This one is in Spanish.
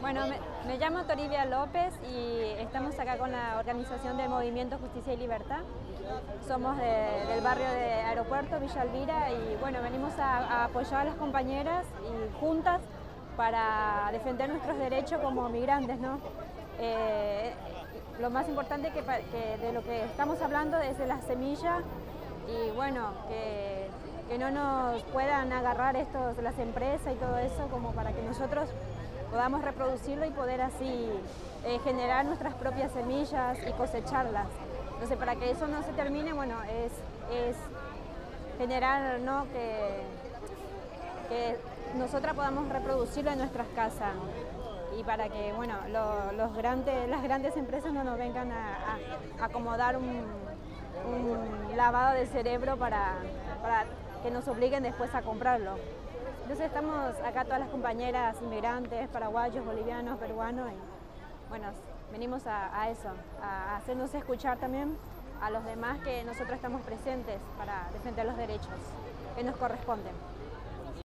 Bueno, me, llamo Toribia López y estamos acá con la organización del Movimiento Justicia y Libertad. Somos del barrio de Aeropuerto, Villa Elvira, y bueno, venimos a, apoyar a las compañeras y juntas para defender nuestros derechos como migrantes, ¿no? Eh, lo más importante que, de lo que estamos hablando es de las semillas y bueno, que, que no nos puedan agarrar estos, las empresas y todo eso como para que nosotros podamos reproducirlo y poder así eh, generar nuestras propias semillas y cosecharlas. Entonces, para que eso no se termine, bueno, es, generar ¿no? que, que nosotras podamos reproducirlo en nuestras casas y para que bueno, los grandes, las grandes empresas no nos vengan a, acomodar un, lavado de cerebro para que nos obliguen después a comprarlo. Entonces estamos acá todas las compañeras inmigrantes, paraguayos, bolivianos, peruanos y bueno, venimos a, eso, a hacernos escuchar también a los demás que nosotros estamos presentes para defender los derechos que nos corresponden.